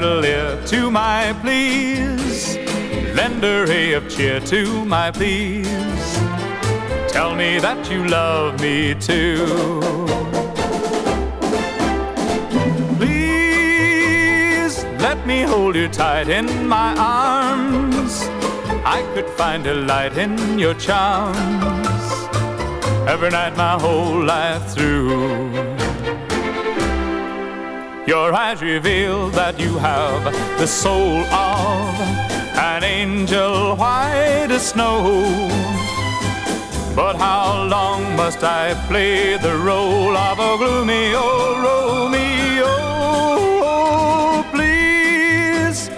little ear to my pleas. Lend a ray of cheer to my pleas. Tell me that you love me too. Please let me hold you tight in my arms. I could find a light in your charms every night my whole life through. Your eyes reveal that you have the soul of an angel white as snow. But how long must I play the role of a gloomy old Romeo? Please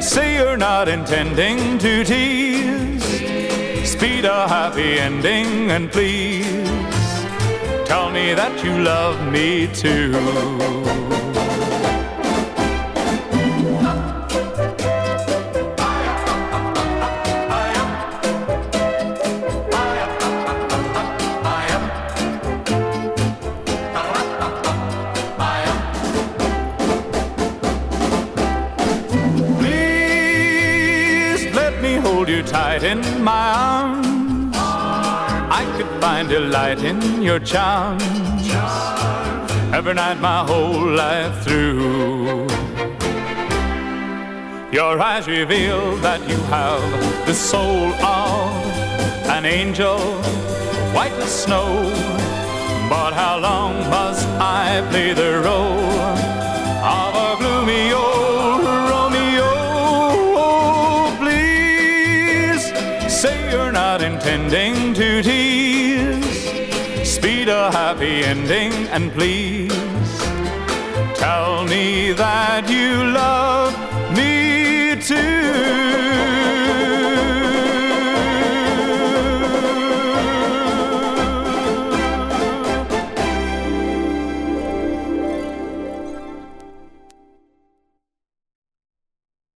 say you're not intending to tease. Speed a happy ending and please tell me that you love me too. Tight in my arms. I could find delight in your charms. Every night, my whole life through. Your eyes reveal that you have the soul of an angel, white as snow. But how long must I play the role say you're not intending to tease. Speed a happy ending and please tell me that you love.